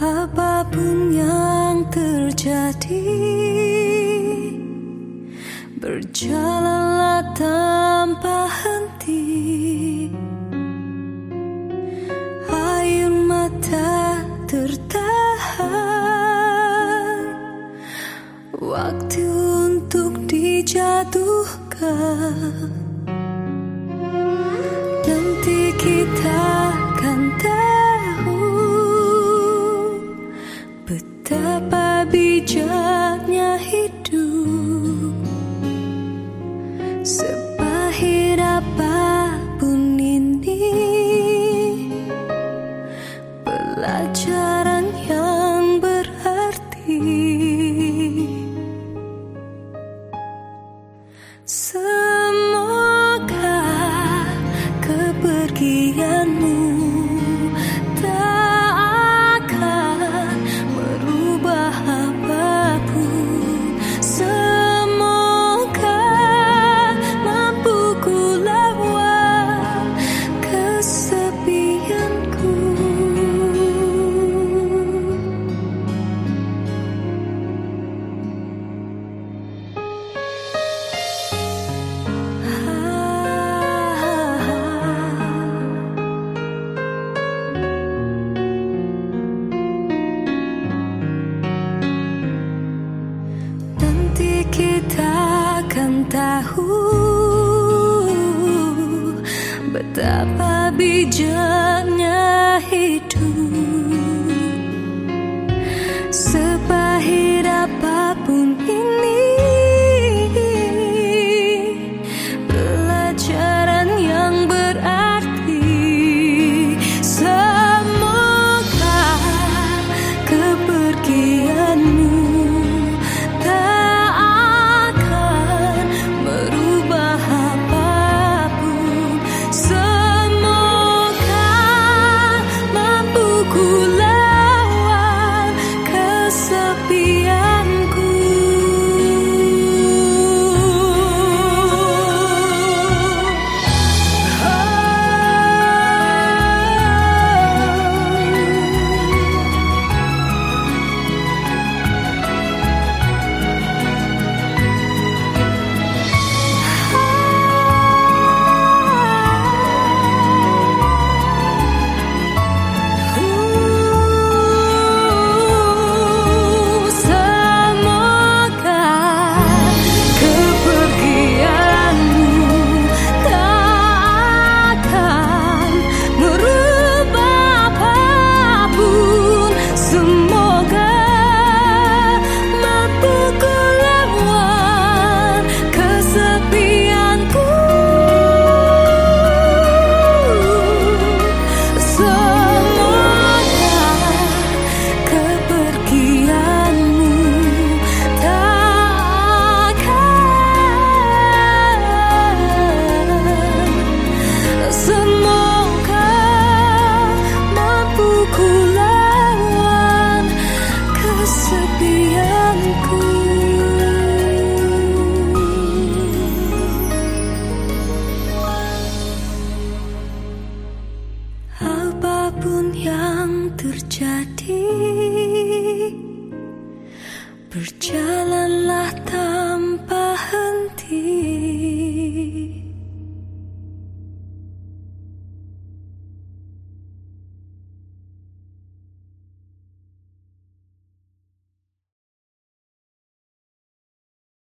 Apa pun yang terjadi Berjalanlah tanpa henti. Air mata tertahan Waktu untuk dijatuhkan. Nanti kita 人。tahu betapa bijaknya hidup. 꿈 yang terjadi. Berjalanlah tak